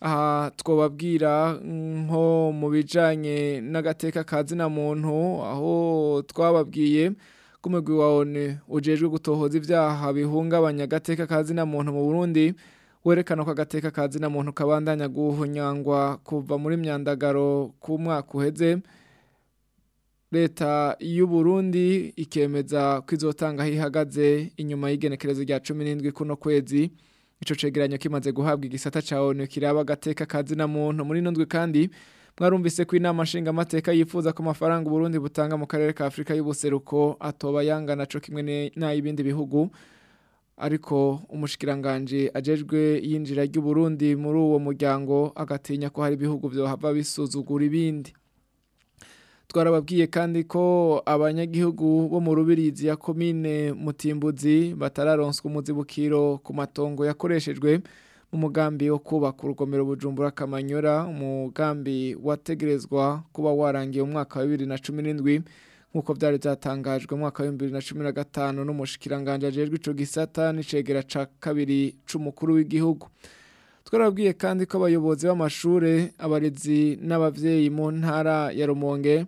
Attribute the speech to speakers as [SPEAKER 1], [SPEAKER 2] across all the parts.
[SPEAKER 1] aha twobabwira mm, nko mu bijyanye n'agateka ka zina muntu aho twababwiye ko waone wa ujejwe gutohoza ibyaha bihungabanya agateka ka zina muntu mu burundi werekana ko agateka ka zina muntu kabandanya guhunyangwa kuva muri myandagaro ku mwaka uheze leta y'u Burundi ikemeza ko izotanga inyuma y'igenekerezo rya cumi n'indwi kuno kwezi ico cegeranyo kimaze guhabwa igisata ca ONU kiraba agateka kazina muntu muri ndwi kandi mwarumvise ko inama nshinga amateka yifuza ko amafaranga Burundi butanga mu karere ka Afrika y'ubuseruko atoba yangana co kimwe n'ayibindi bihugu ariko umushikiranganje ajejwe yinjira ry'u Burundi muri uwo muryango agatinya ko hari ibihugu byo hava bisuzugura ibindi twarababwiye kandi ko abanyagihugu bo mu rubirizi ya komine mutimbuzi batararonswa umuzibukiro ku matongo yakoreshejwe mu mugambi wo kubaka urugomero bujumbura kamanyura umugambi wategerezwa kuba warangiye umwaka wa bibiri na cumi n'indwi nk'uko byari byatangajwe mu mwaka bibiri na cumi na gatanu n'umushyikiranganje ajejwe ico gisata n'icegera ca kabiri c'umukuru w'igihugu twarabwiye kandi ko abayobozi b'amashure abarezi n'abavyeyi mu ntara ya rumonge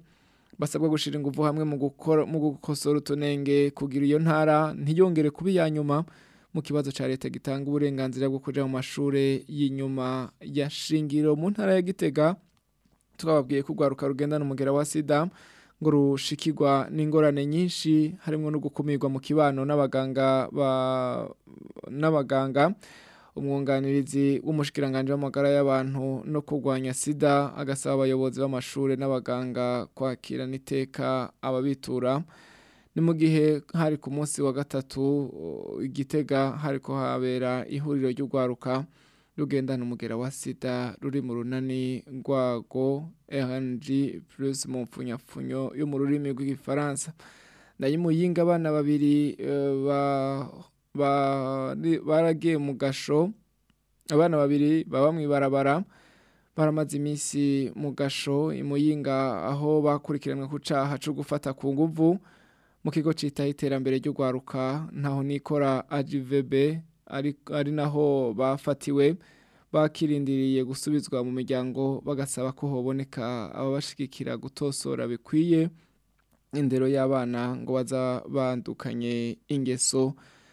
[SPEAKER 1] basabwa gushyira ingufu hamwe mu gukosora utunenge kugira iyo ntara ntiyongere kubi ya nyuma mu kibazo cya leta gitanga uburenganzira bwo kujya mu mashuri y'inyuma ya shingiro mu ntara ya gitega twababwiye ko rugenda numugera wa sida ngo rushikirwa n'ingorane nyinshi harimo no gukumirwa mu kibano n'abaganga ba umwunganizi w'umushikiranganji w'amagara y'abantu no kurwanya sida agasaba abayobozi b'amashuri n'abaganga kwakirana iteka ababitura ni mu gihe hari ku munsi wa gatatu uh, igitega hari ko habera ihuriro ry'urwaruka rugendana umugera wa sida ruri mu runani rwago rng plus mu mfunyapfunyo yo mu rurimi rw'igifaransa ndayimuyinga abana babiri uh, ba baragiye mu gasho abana babiri baba mu ibarabara baramaze iminsi mu gasho imuyinga aho bakurikiranwe ku cyaha cyo gufata ku nguvu mu kigo cyitaho iterambere ry'urwaruka ntaho nikora ajivebe ari naho bafatiwe bakirindiriye gusubizwa mu miryango bagasaba ko hoboneka ababashigikira gutosora bikwiye indero y'abana ngo baza bandukanye ingeso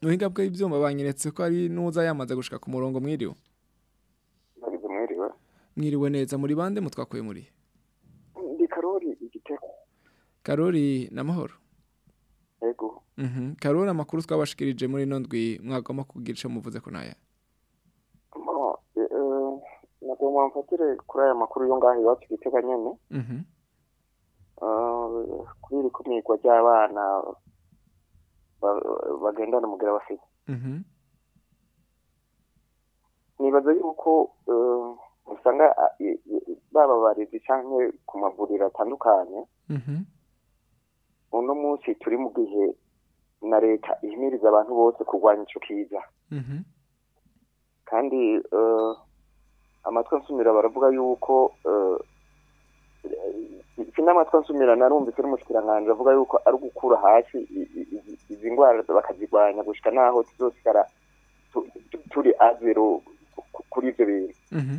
[SPEAKER 1] n'uhinga bw'ibyuma banyeretse ko ari n'uza yamaze gushika ku murongo mwiriwe
[SPEAKER 2] mwiriwe
[SPEAKER 1] neza muri bande mutwakuye muri
[SPEAKER 2] ndi karori igitego
[SPEAKER 1] karori n'amahoro
[SPEAKER 2] yego
[SPEAKER 1] mhm. karori amakuru twabashikirije muri ino ndwi mwagomba kugira icyo muvuze ko ntaya e, e,
[SPEAKER 2] nagomba mfatire kuri aya makuru yo ngaho iwacu igitego nyine
[SPEAKER 1] mhm.
[SPEAKER 2] ah, kuri iri kumirwa ry'abana bagendana umugera bafite
[SPEAKER 1] mhm.
[SPEAKER 2] nibaza yuko eh, usanga ah, bababariza cyangwa ku mavuriro atandukanye
[SPEAKER 1] mm-hmm.
[SPEAKER 2] uno munsi turi mu gihe na leta ihimiriza abantu bose kurwanya icyo kiza
[SPEAKER 1] mm-hmm.
[SPEAKER 2] kandi eh, amatwi nsumira baravuga yuko eh, amatwi nsumira narumvise n'umushyikiranganje avuga yuko ari gukura hasi izi ndwara bakazirwanya gushyira n'aho tuzosigara turi azero kuri ibyo bintu mm-hmm.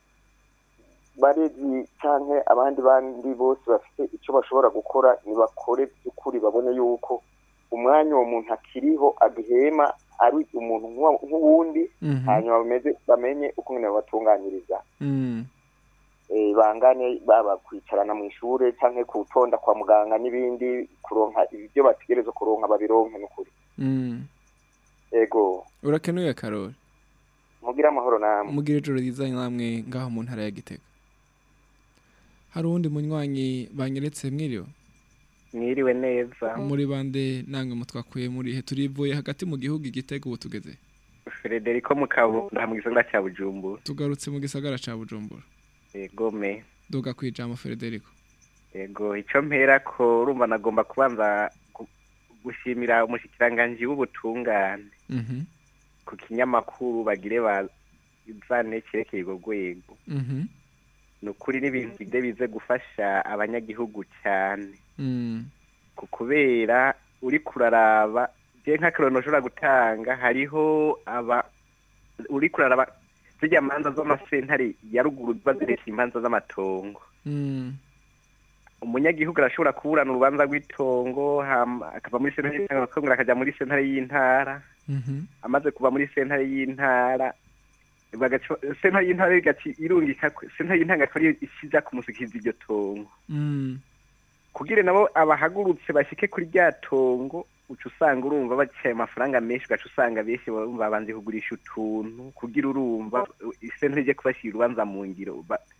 [SPEAKER 2] barezi cyangwa abandi bandi bose bafite icyo bashobora gukora ntibakore by'ukuri babone yuko umwanya uwo muntu akiriho agihema ari umuntu nk'uwundi
[SPEAKER 1] mhm.
[SPEAKER 2] hanyuma bamenye uko nyine babatunganyiriza
[SPEAKER 1] mm.
[SPEAKER 2] eh, bangane baba kwicarana mu ishuri cyangwa kutonda kwa muganga n'ibindi kuronka ibyo bategereza kuronka babironke n'ukuri
[SPEAKER 1] mm.
[SPEAKER 2] ego
[SPEAKER 1] urakenuye karori
[SPEAKER 2] mugira amahoro namwe
[SPEAKER 1] mugira ijoro ryiza namwe ngaho mu ntara ya gitega hari uwundi munywanyi banyeretse mwiriwe
[SPEAKER 3] mwiriwe neza
[SPEAKER 1] muri bande ntange mutwakuye muri he turivuye hagati mu gihugu igitego ubu tugeze
[SPEAKER 3] frederico mukabunda mu gisagara cya bujumbura
[SPEAKER 1] tugarutse mu gisagara cya bujumbura
[SPEAKER 3] yego me
[SPEAKER 1] duga ku ijambo frederico
[SPEAKER 3] yego icyo mpera ko urumva nagomba kubanza gushimira umushyikirangangi w'ubutungane
[SPEAKER 1] mhm.
[SPEAKER 3] ku kinyamakuru bagire bazane cyerekeye urwo rwego
[SPEAKER 1] mhm.
[SPEAKER 3] ni ukuri n'ibintu bijye bize gufasha abanyagihugu cyane Hmm. kubera uri kuraraba nka nk'akarorero ushobora gutanga hariho aba uri kuraraba zijya manza z'amasentare ya ruguru ziba ziresha imanza z'amatongo
[SPEAKER 1] hmm.
[SPEAKER 3] umunyagihugu arashobora kuburana urubanza rw'itongo akava muri sentare y'intara akajya muri sentare y'intara
[SPEAKER 1] mhm.
[SPEAKER 3] amaze kuva muri sentare y'intara sentare y'intara irungika sentare y'intara ikaba ishyiza kumusukiza iryo tongo
[SPEAKER 1] hmm.
[SPEAKER 3] kugira nabo abahagurutse bashyike kuri rya tongo uca usanga urumva baciye amafaranga menshi ugaca usanga benshi bumva banze kugurisha utuntu kugira urumva ise ntujye kubashyira urubanza mu ngiro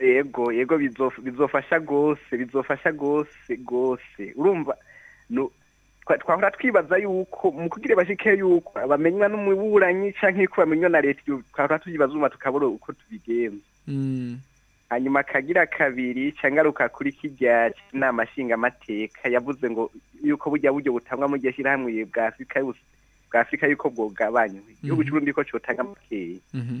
[SPEAKER 3] yego yego bizofasha rwose bizofasha rwose rwose urumva twahora twibaza yuko mu kugira bashike yuko bamenywa n'umuburanyi cyangwa yuko bamenywa na leta twahora tuyibaza urumva tukabura uko tubigenza
[SPEAKER 1] mm.
[SPEAKER 3] hanyuma akagira kabiri cyangwa cyangaruka kuri kijya inama nshingamateka yavuze ngo yuko bujya buryo butangwa mu gihe shyirahamwe bwa afurika bwa afurika yuko bwogabanywe
[SPEAKER 1] mhm.
[SPEAKER 3] igihugu cy'uburundi ko cyotanga makeya
[SPEAKER 1] mhm.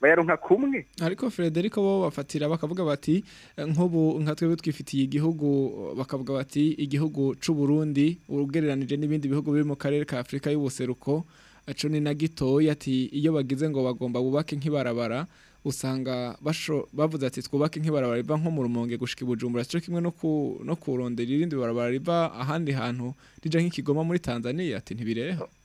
[SPEAKER 3] bayaronka kumwe
[SPEAKER 1] ariko Frederico bo bafatira bakavuga bati nk'ubu nka twebwe twifitiye igihugu bakavuga bati igihugu c'u Burundi urugereranije n'ibindi bihugu biri mu karere ka Afurika y'ubuseruko aco ni na gitoya ati iyo bagize ngo bagomba bubake nk'ibarabara usanga bavuze ati twubake nk'ibarabara riva nko mu rumonge gushika ibujumbura cyo kimwe no kurondera irindi barabara riva ahandi hantu rija nk'ikigoma muri tanzania ati ntibireha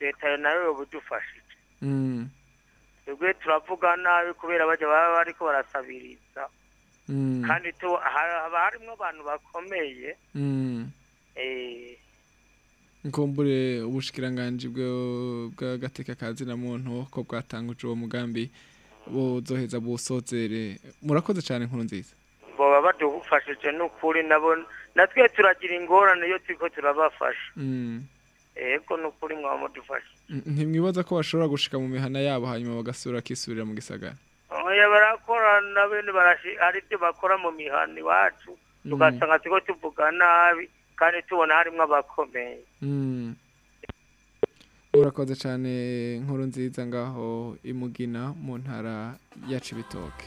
[SPEAKER 4] leta nayo yobudufashije
[SPEAKER 1] mm.
[SPEAKER 4] twebwe turavuga nabi kubera bajya baba bariko barasabiriza
[SPEAKER 1] Mm.
[SPEAKER 4] kandi haba harimo abantu bakomeye
[SPEAKER 1] mm.
[SPEAKER 4] eh.
[SPEAKER 1] nkumbure ubushikiranganji bw'agateka ka muntu ko bwatanguje uwo mugambi buzoheza busozere murakoze cyane inkuru nziza
[SPEAKER 4] baba badufashije n'ukuri nabo natwe turagira ingorane iyo turi turabafasha
[SPEAKER 1] yego
[SPEAKER 4] mm. n'ukuri mwaba
[SPEAKER 1] mudufashe ntimwibaza ko bashobora gushika mu mihana yabo hanyuma bagasura bakisurira mu gisagara
[SPEAKER 4] oya barakorana bene hari ibyo bakora mu mihanda iwacu mm. tugasanga turiho tuvuga nabi kandi tubona harimo abakomeye
[SPEAKER 1] mm. urakoze cyane nkuru nziza ngaho imugina mu ntara ya cibitoke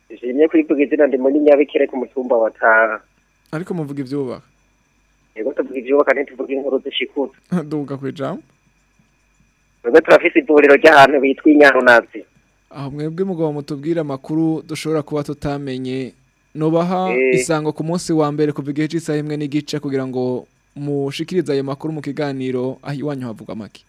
[SPEAKER 5] jimye kwivuga izina ndi muri nyabikere ku mutumba wa taha
[SPEAKER 1] ariko muvuga ibyubaka
[SPEAKER 5] yego tuvuga ibyubaka ntituvuge inkuru zishikuta
[SPEAKER 1] duhuga ku ijambo
[SPEAKER 5] twebwe turafise ivuriro ry'ahantu bitwa inyarunazi
[SPEAKER 1] aho mwebwe mugabo mutubwira amakuru dushobora kuba tutamenye nubaha
[SPEAKER 5] eh.
[SPEAKER 1] isango ku munsi wa mbere kuva igihe cy'isaha imwe n'igice kugira ngo mushikiriza ayo makuru mu kiganiro aho iwanyu havuga make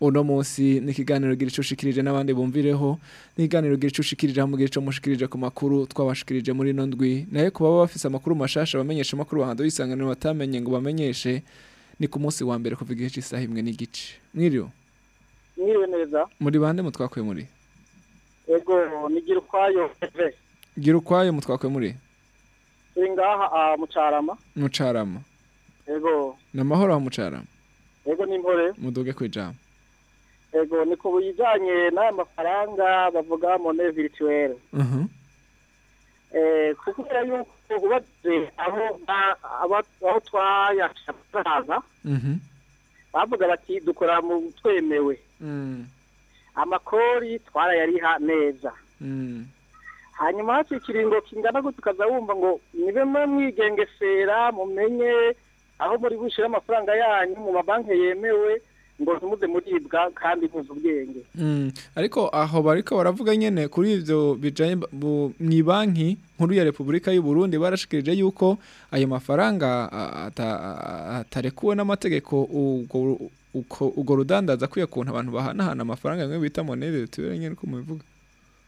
[SPEAKER 1] uno munsi ni ikiganiro gira icyo n'abandi bumvireho ni ikiganiro gira icyo ushikirije hamwe mushikirije ku makuru twabashikirije muri ino ndwi nayo ku bafise amakuru mashasha bamenyesha amakuru hanze y'isanganiro batamenye ngo bamenyeshe ni ku munsi wa mbere kuva igihe cy'isaha imwe n'igice mwiriwe
[SPEAKER 6] mwiriwe neza
[SPEAKER 1] muri bande mutwakwe muri
[SPEAKER 6] ego ni gira ukwayo
[SPEAKER 1] gira ukwayo muri
[SPEAKER 6] turi ngaha ah, mucarama
[SPEAKER 1] mucarama
[SPEAKER 6] ego
[SPEAKER 1] ni amahoro mucarama
[SPEAKER 6] ego n'intore
[SPEAKER 1] muduge ku ijambo
[SPEAKER 6] ego ni ku bijyanye n'aya mafaranga bavuga mu ntebe
[SPEAKER 1] uh-huh.
[SPEAKER 6] eh, kubera yuko ubaze aho twayashyira
[SPEAKER 1] amafaranga
[SPEAKER 6] bavuga bati dukora mu twemewe
[SPEAKER 1] mm.
[SPEAKER 6] amakori twarayariha neza
[SPEAKER 1] mm.
[SPEAKER 6] hanyuma hakiri ikiringo kingana gutyo ukaza wumva ngo nibe mwigengesera mumenye aho muri bushyire amafaranga yanyu mu mabanki yemewe ngo ntimuze muribwa kandi muzi ubwenge
[SPEAKER 1] mm. ariko aho bariko baravuga nyine kuri ibyo bijanye mu banki nkuru ya repubulika y'u Burundi barashikirije yuko ayo mafaranga atarekuwe n'amategeko ubwo rudandaza akwiye kuntu abantu bahanahana amafaranga bita monere tubere nyine uko
[SPEAKER 6] mubivuga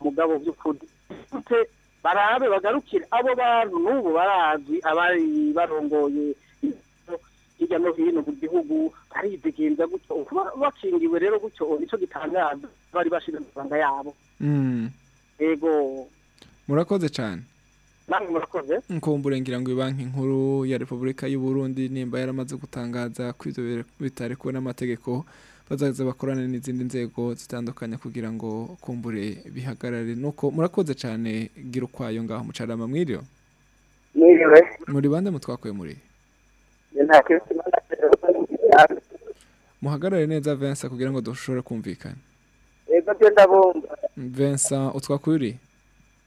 [SPEAKER 6] mugabo by'ukuri barabe bagarukire abo bantu n'ubu barazwi abari barongoye hirya no hino mu gihugu baridegembya gutyo bakingiwe rero gutyo nicyo gitangaza bari bashize amafaranga yabo
[SPEAKER 1] hmm.
[SPEAKER 6] yego
[SPEAKER 1] murakoze
[SPEAKER 6] cyane
[SPEAKER 1] nkumbure ngira ngo banki nkuru ya repubulika y'uburundi nimba yaramaze gutangaza kwitobera bitari kubona amategeko bazaza bakorane n'izindi nzego zitandukanye kugira ngo kumbure bihagarare nuko murakoze cyane gira ukwayo ngaho mucarama
[SPEAKER 5] mwiriwe
[SPEAKER 1] muri bande mutwakuye muri muhagarare neza Vincent kugira ngo dushobore kumvikana Vincent utwakuye uri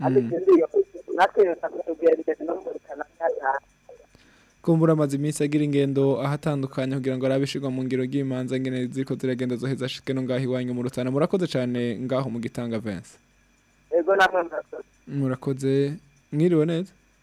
[SPEAKER 1] mm.
[SPEAKER 5] ariko
[SPEAKER 1] kumbura amaze iminsi agira ingendo ahatandukanye kugira ngo arabe ishyirwa mu ngiro ry'imanza ngene ziriko ziragenda zoheza ashike no ngaho iwanyu mu rutana murakoze cyane ngaho mu gitanga
[SPEAKER 5] vense murakoze
[SPEAKER 1] mwiriwe neza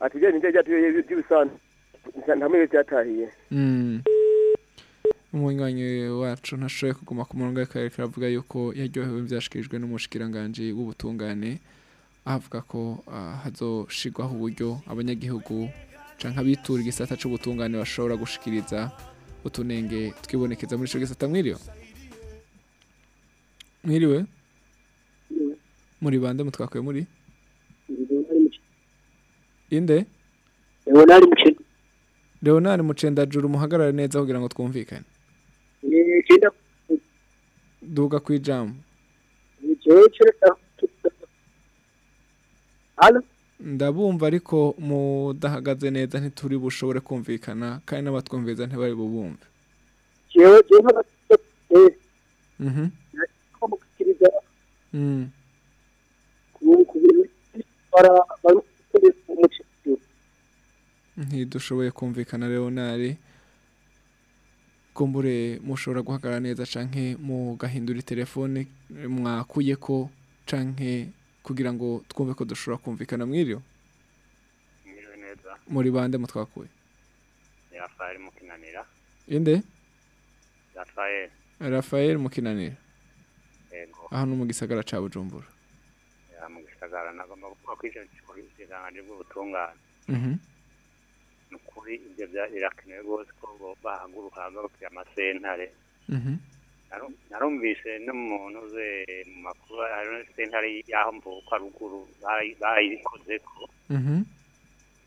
[SPEAKER 7] ati byo ni byo by'ibisanzwe ntamwe byatahiye
[SPEAKER 1] hmm. umunywanyi wacu ntashoboye kuguma ku murongo w'akarere karavuga yuko yaryohewe byashikirijwe n'umushikiranganji w'ubutungane avuga ko ah, hazoshigwaho uburyo abanyagihugu cyangwa abitura igisata cy'ubutungane bashobora gushikiriza utunenge twibonekeza muri shuri gisata mwiriwe mwiriwe muri bande mutwakwe muri inde leonard mucendajuru muhagarare neza kugira ngo twumvikane duga
[SPEAKER 6] ku ijambo
[SPEAKER 1] ndabumva ariko mudahagaze neza ntituri bushobore kumvikana kandi n'abatwumviza ntibari bubumve mhm. mm. ntidushoboye kumvikana leonari kumbure mushobora guhagarara neza canke mugahindura telefone mwakuye ko canke kugira ngo twumve ko dushobora kumvikana mwiriwe muri bande mutwakuye
[SPEAKER 8] rafayeli mukinanira
[SPEAKER 1] inde
[SPEAKER 8] rafayeli
[SPEAKER 1] rafayeli mukinanira aha ni mu gisagara cya bujumbura
[SPEAKER 8] mu gisagara nagomba gukora ku
[SPEAKER 1] ikiganiro
[SPEAKER 8] ni ukuri ibyo birakenewe rwose ko bahaguruka bagarukira amasentare
[SPEAKER 1] mhm.
[SPEAKER 8] narumvise n'umuntu uze mu makuru hari na sentare y'aho ruguru bayikoze ko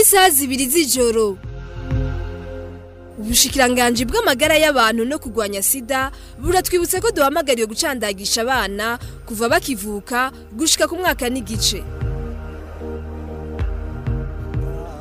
[SPEAKER 9] isaha zibiri z'ijoro ubushikiranganji bw'amagara y'abantu no kurwanya sida buratwibutsa ko duhamagariwe gucandagisha abana kuva bakivuka gushika ku mwaka n'igice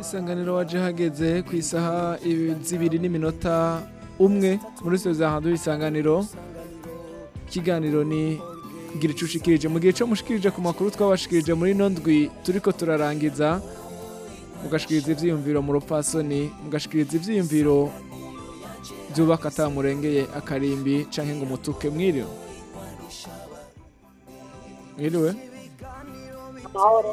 [SPEAKER 1] isanganiro waje hageze ku isaha zibiri n'iminota umwe muri soza hanze isanganiro ikiganiro ni gira ushikirije mu gihe cyo mushikirije ku makuru twabashikirije muri nondwi ndwi turi ko turarangiza mugashikiriza ibyiyumviro mu rupfasoni mugashikiriza ibyiyumviro byubaka atamurengeye akarimbi cyangwa ngo umutuke mwiriwe mwiriwe
[SPEAKER 10] amahoro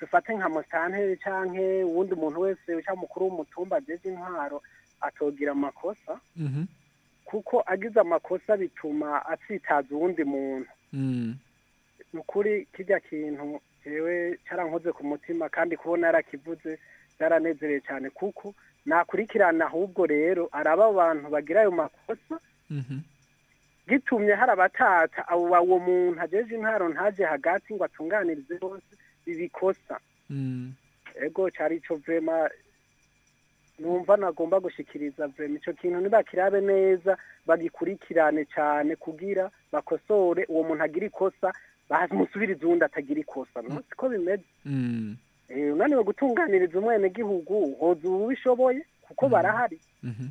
[SPEAKER 11] dufate nka musitani cyangwa uwundi muntu wese cyangwa umukuru w'umutumba ageze intwaro atogira amakosa
[SPEAKER 1] mhm.
[SPEAKER 11] kuko agize amakosa bituma atsitaza uwundi muntu ni mm. ukuri kijya kintu yewe cyarankoze ku mutima kandi kubona yarakivuze yaranezerewe cyane kuko nakurikirana ahubwo rero araba abantu bagira ayo makosa
[SPEAKER 1] mhm.
[SPEAKER 11] gitumye hari abatata uwo muntu agejeje intwaro ntaje hagati ngo atunganirize bose bibikosa
[SPEAKER 1] mm.
[SPEAKER 11] ego cyari icyo vurema numva nagomba gushikiriza vurema icyo kintu ntibakirabe neza bagikurikirane cyane kugira bakosore uwo muntu agira ikosa bamusubiriza uwundi atagira ikosa mm. ko bimeze
[SPEAKER 1] mm.
[SPEAKER 11] eh, unaniwe gutunganiriza umwenegihugu hoza ubu ubishoboye kuko barahari mm-hmm.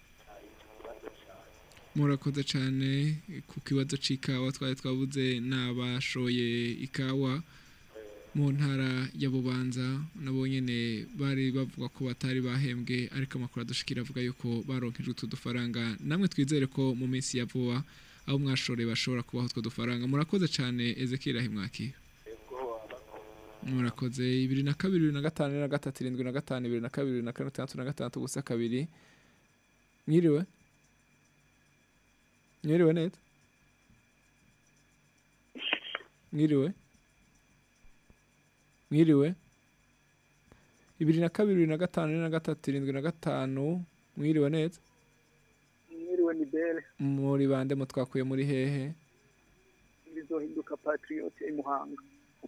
[SPEAKER 11] murakoze
[SPEAKER 1] cyane ku kibazo cy'ikawa twari twabuze n'abashoye ikawa mu ntara ya bubanza nabo nyine bari bavuga ko batari bahembwe ariko amakuru adushikira avuga yuko baronkejwe utu dufaranga namwe twizere ko mu minsi ya vuba aho mwashoreye bashobora kubaho utwo dufaranga murakoze cyane ezekira himwakiye murakoze bibiri na kabiri bibiri na gatanu bibiri na gatatu irindwi na gatanu bibiri na kabiri bibiri na kane itandatu na gatandatu ubusa kabiri mwiriwe mwiriwe neza mwiriwe mwiriwe ibiri na kabiri bibiri na gatanu na gatatu irindwi na gatanu mwiriwe neza
[SPEAKER 12] mwiriwe ni bere
[SPEAKER 1] muri bande mutwakuye muri hehe
[SPEAKER 12] bizohinduka patiriyote imuhanga mu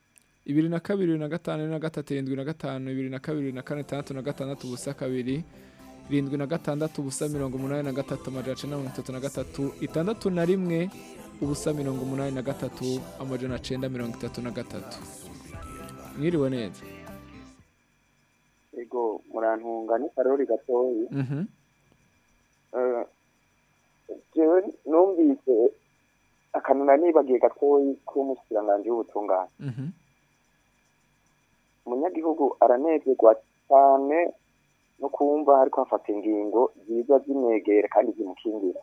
[SPEAKER 1] ibiri na kabiri na gatanu na gatatu irindwi na gatanu ibiri na kabiri na kane itandatu na gatandatu ubusa kabiri irindwi na gatandatu ubusa mirongo umunani na gatatu amajana cyenda mirongo itatu na gatatu itandatu na rimwe ubusa mirongo umunani na gatatu amajana cyenda mirongo itatu na gatatu mwiriwe neza
[SPEAKER 2] yego murantunga ni karori gatoya
[SPEAKER 1] mhm.
[SPEAKER 2] eh, jewe numvise akanuna nibagiye gatoya k'umusiranganji w'ubutungane
[SPEAKER 1] mhm.
[SPEAKER 2] umunyagihugu aranezerwa cyane no kumva ariko hafata ingingo ziza zimwegera kandi zimukingira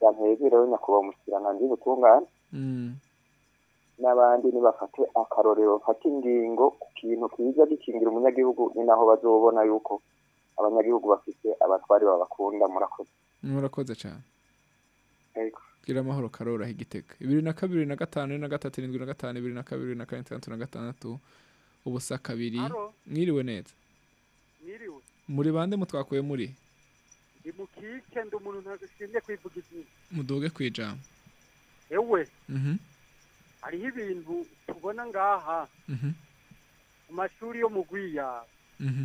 [SPEAKER 2] yantegera mhm. nyakubahwa umushikiranganji w'ubutungane
[SPEAKER 1] mm.
[SPEAKER 2] n'abandi nibafate akarorero bafate ingingo ku kintu kiza gikingira umunyagihugu ni naho bazobona yuko abanyagihugu bafite abatwari babakunda murakoze
[SPEAKER 1] murakoze cyane gira amahoro karoroha igitega bibiri na kabiri na gatanu bibiri na gatatu irindwi na gatanu bibiri na kabiri na kane itandatu na gatandatu ubusa kabiri mwiriwe neza muri bande mutwakuye muri
[SPEAKER 13] ndi mu kike ndi umuntu ntabwo kwivuga izina
[SPEAKER 1] mudoge ku ijambo
[SPEAKER 13] ewe
[SPEAKER 1] mhm.
[SPEAKER 13] hariho ibintu tubona ngaha
[SPEAKER 1] mhm.
[SPEAKER 13] mu mashuri yo mu gwiyaro
[SPEAKER 1] mhm.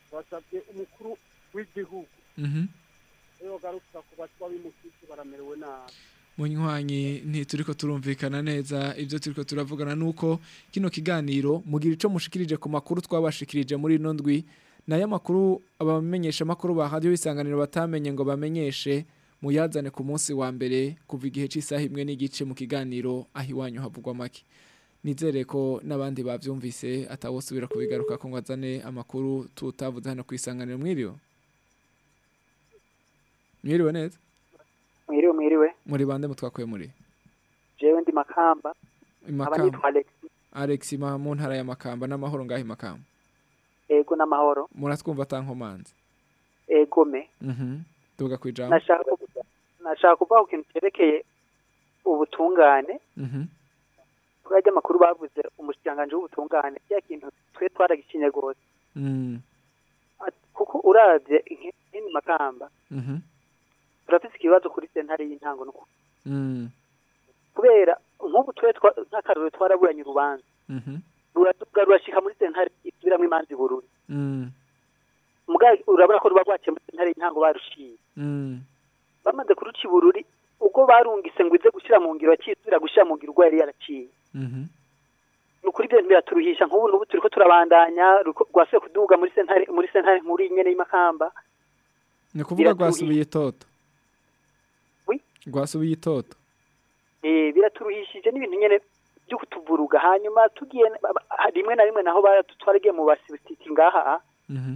[SPEAKER 13] basabye
[SPEAKER 1] mhm.
[SPEAKER 13] umukuru w'igihugu
[SPEAKER 1] iyo
[SPEAKER 13] mhm. bagarukira ku baswa b'imukisi baramerewe nabi
[SPEAKER 1] munywanyi ntituri turumvikana neza ibyo turi turavugana ni kino kiganiro mugira icyo mushikirije ku makuru twabashikirije muri nondwi nayo makuru abamenyesha amakuru bahariwe ibisanganiro batamenye ngo bamenyeshe muyazane ku munsi wa mbere kuva igihe cy'isaha imwe n'igice mu kiganiro aho iwanyu havugwa make nizere ko n'abandi babyumvise atawusubira kubigaruka ko ngo azane amakuru tutavuze hano ku isanganiro mwiriwe mwiriwe neza
[SPEAKER 14] mwiriwe mwiriwe
[SPEAKER 1] muri bande mutwakuye muri
[SPEAKER 14] jewe ndi makamba makamba alex
[SPEAKER 1] mu ntara ya makamba n'amahoro ngahe makamba
[SPEAKER 14] ego n'amahoro
[SPEAKER 1] muratwumva atankomanze
[SPEAKER 14] ego me
[SPEAKER 1] mhm. tuvuga
[SPEAKER 14] ku ijambo nashaka kuvuga ku kintu cyerekeye ubutungane
[SPEAKER 1] mhm.
[SPEAKER 14] tujya amakuru bavuze umushyiranganje w'ubutungane cya kintu twe twaragicinye rwose
[SPEAKER 1] mm.
[SPEAKER 14] kuko urabye nk'indi makamba
[SPEAKER 1] mhm.
[SPEAKER 14] turafite ikibazo kuri sentare y'intango
[SPEAKER 1] mm.
[SPEAKER 14] kubera nk'ubu tube nk'akarore twaraburanye urubanza mm-hmm. rurashyika muri sentare isubiramo imanza ibururu
[SPEAKER 1] mm.
[SPEAKER 14] urabona ko ruba rwakemuye muri sentare y'intango barushiye
[SPEAKER 1] mm.
[SPEAKER 14] bamaze kuruca ibururi ubwo barungise ngo ize gushyira mu ngiro akisubira gushyira mu ngiro ubwo yari yaraciye
[SPEAKER 1] mm-hmm.
[SPEAKER 14] ni ukuri byo biraturuhisha nk'ubu n'ubu turi ko turabandanya rwasubiye kuduga muri sentare muri sentare nkuru nyine y'imakamba
[SPEAKER 1] ni ukuvuga rwasubiye itoto rwasubiye itoto
[SPEAKER 14] eh, biraturuhishije n'ibintu nyine byo kutuvuruga hanyuma tugiye rimwe na rimwe naho baratutwaragiye mu basibisiti ngaha
[SPEAKER 1] mhm.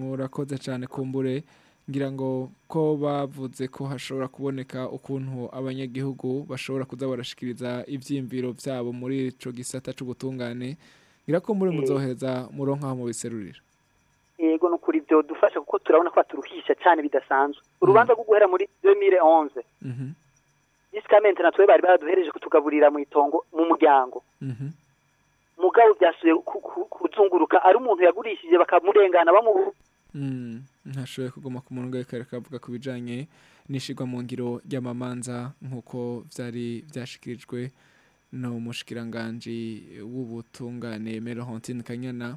[SPEAKER 1] murakoze cyane kumbure ngira ngo ko bavuze ko hashobora kuboneka ukuntu abanyagihugu bashobora kuza barashikiriza ibyiyumviro byabo muri icyo gisata cy'ubutungane ngira ko muri mm. muzohereza muronka aho mubiserurira
[SPEAKER 14] yego ni ukuri byo dufasha kuko turabona ko baturuhisha cyane bidasanzwe mm. urubanza rwo guhera muri 2011 discamente natwe bari baraduhereje kutugaburira mu itongo mu muryango
[SPEAKER 1] mhm.
[SPEAKER 14] mugabo byasubiye kuzunguruka ari umuntu yagurishije bakamurengana bamubu
[SPEAKER 1] hmm, ntashoboye kuguma ku murongo reka kavuga ku bijyanye n'ishyirwa mu ngiro ry'amamanza nk'uko byari byashyikirijwe n'umushikiranganji w'ubutungane mero hantine kanyana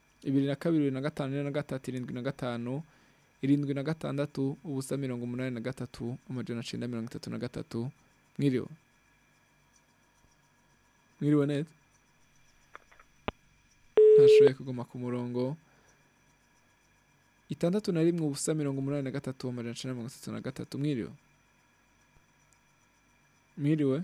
[SPEAKER 1] ibiri na kabiri bibiri na gatanu na gatatu irindwi na gatanu irindwi na gatandatu ubusa mirongo umunani na gatatu amajana acyenda mirongo itatu na gatatu mwiriwe mwiriwe neza ntashoboye kuguma ku murongo itandatu na rimwe ubusa mirongo umunani na gatatu amajana
[SPEAKER 15] icenda mirongo itatu na
[SPEAKER 1] gatatu mwiriwe
[SPEAKER 16] mwiriwe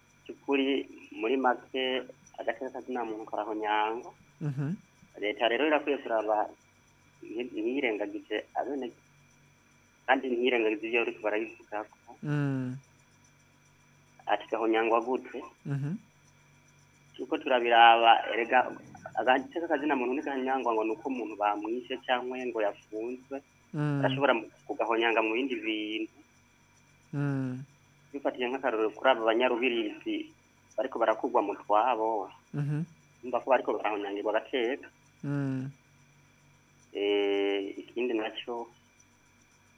[SPEAKER 16] cy'ukuri
[SPEAKER 1] mm.
[SPEAKER 16] muri make agateka kazina muntu karahonyanga
[SPEAKER 1] mhm.
[SPEAKER 16] leta rero irakwiye kuraba ntiyirengagije abene kandi ntiyirengagize ibyo ariko barabivuga ko
[SPEAKER 1] mm.
[SPEAKER 16] ati gahonyangwa gute
[SPEAKER 1] mhm.
[SPEAKER 16] kuko turabiraba erega agace k'akazina muntu ntikanyangwa ngo ni uko umuntu bamwishe cyangwa ngo yafunzwe
[SPEAKER 1] mm.
[SPEAKER 16] arashobora kugahonyanga mu bindi bintu bifatiye mm. nk'akarorero kuri aba banyarubirizi bariko barakugwa mu twabo
[SPEAKER 1] mm-hmm.
[SPEAKER 16] umva ko bariko barahonyangirwa agateka
[SPEAKER 1] mm.
[SPEAKER 16] eh, ikindi nacyo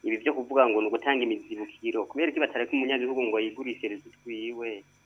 [SPEAKER 17] ibi byo kuvuga ngo ni ugutanga imizibukiro kubera iki batareka umunyagihugu ngo
[SPEAKER 18] yigurishe twiwe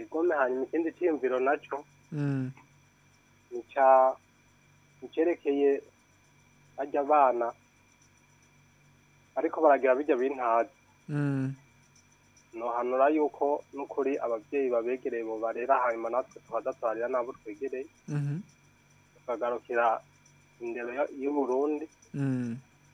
[SPEAKER 18] igome
[SPEAKER 1] mhm.
[SPEAKER 18] hanyuma ikindi cyiyumviro nacyo
[SPEAKER 1] mm.
[SPEAKER 18] nicyerekeye bajya abana ariko baragira bijya bintazi
[SPEAKER 1] mm.
[SPEAKER 18] ntuhanura yuko n'ukuri ababyeyi babegereye bo barera hanyuma natwe tukadatarira n'abo twegereye
[SPEAKER 1] mm-hmm.
[SPEAKER 18] tukagarukira indero y'uburundi
[SPEAKER 1] mm.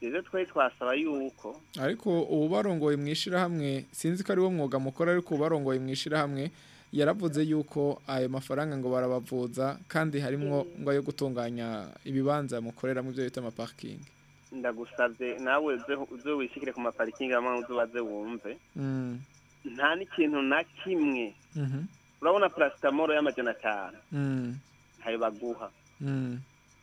[SPEAKER 3] rero twari twasaba yuko
[SPEAKER 1] ariko ubu barongoye mu ishyirahamwe sinzi ko ari wo mwuga mukora ariko ubu barongoye mu ishyirahamwe yaravuze yuko ayo mafaranga ngo barabavuza kandi harimo ngo ayo gutunganya ibibanza mukoreramo ibyo bita amaparikingi
[SPEAKER 3] ndagusabye nawe uze wishyikire ku maparikingi amwe uze wumve
[SPEAKER 1] hmm.
[SPEAKER 3] nta n'ikintu na kimwe
[SPEAKER 1] mhm.
[SPEAKER 3] urabona parasitamoro y'amajana atanu
[SPEAKER 1] mm.
[SPEAKER 3] ntayo baguha
[SPEAKER 1] mm.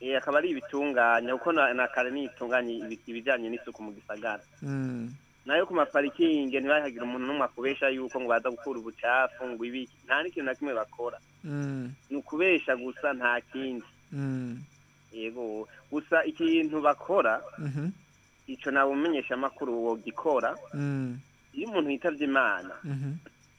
[SPEAKER 3] eh, akaba ari ibitunganya kuko na kare niyitunganya ibijyanye n'isuku mu gisagara
[SPEAKER 1] mm.
[SPEAKER 3] nayo ku maparikingi ntibahagira umuntu n'umwe akubesha yuko ngo baza gukura ubucafu ngo ibiki nta n'ikintu na kimwe bakora
[SPEAKER 1] mm.
[SPEAKER 3] ni ukubesha gusa nta kindi
[SPEAKER 1] mm.
[SPEAKER 3] yego gusa ikintu bakora
[SPEAKER 1] mhm.
[SPEAKER 3] icyo ntawe umenyesha amakuru uwo
[SPEAKER 1] gikora
[SPEAKER 3] iyo umuntu yitabye imana
[SPEAKER 1] mhm.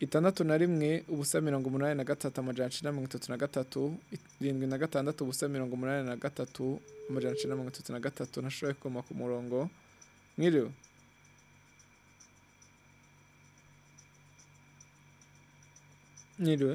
[SPEAKER 1] itandatu na rimwe ubusa mirongo umunani na gatatu amajana icyenda mirongo itatu na gatatu irindwi na gatandatu ubusa mirongo umunani na gatatu amajana icyenda mirongo itatu na gatatu ntashoboye kuguma ku murongo mwiriwe mwiriwe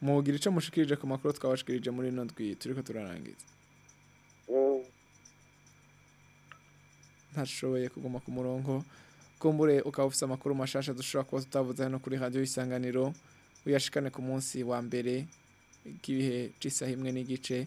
[SPEAKER 1] mugira icyo mushikirije ku makuru twabashikirije muri ino ndwi turi ko turarangiza ntashoboye kuguma ku murongo kumbure ukaba ufite amakuru mashasha dushobora kuba tutavuze hano kuri radiyo y'isanganiro uyashikane ku munsi wa mbere bw'ibihe cy'isaha imwe n'igice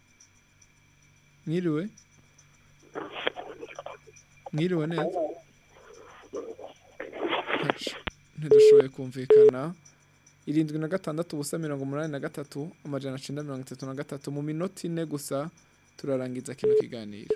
[SPEAKER 1] mwiriwe
[SPEAKER 19] mwiriwe
[SPEAKER 1] neza ntidushoboye kumvikana irindwi na gatandatu ubusa mirongo umunani na gatatu amajana acyenda mirongo itatu na gatatu mu minota ine gusa turarangiza kino kiganiro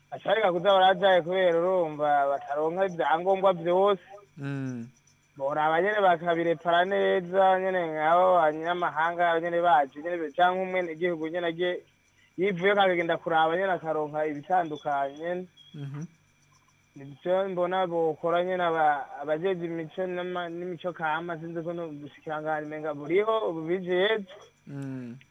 [SPEAKER 20] kuza barajaye kubera urumva bataronka ibyangombwa byose
[SPEAKER 1] mm.
[SPEAKER 20] boraba nyine bakabirepara neza nyine nk'abo abanyamahanga nyine baje nyine cyangwa umwe igihugu nyine agiye yivuyeho akagenda kuraba nyine akaronka ibitandukanye
[SPEAKER 1] mm-hmm.
[SPEAKER 20] ibyo mbona bokora nyine abajeje imico n'imico kama sinzi ko n'ubushikiranganji umenga buriho ubu bijejwe
[SPEAKER 1] Mm.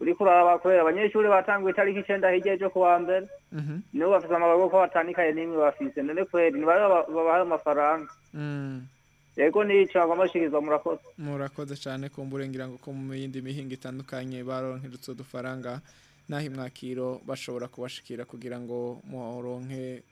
[SPEAKER 20] uri kuraba kubera
[SPEAKER 21] abanyeshuri batanga itariki icyenda hirya cyo kuwa mbere mhm. nibo bafite amabago ko batandikaye n'imwe bafise none kweri nibabe babahaye amafaranga mm. yego n'icyo bagomba gushyikirizwa murakoze
[SPEAKER 1] murakoze cyane kumburengera ngo ko mu yindi mihinga itandukanye baronkera udufaranga naho imwakiro bashobora kubashikira kugira ngo muronke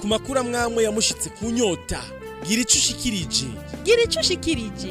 [SPEAKER 22] ku makuru
[SPEAKER 23] amwamwe yamushyitse ku nyota gira icyo ushikirije
[SPEAKER 22] gira icyo ushikirije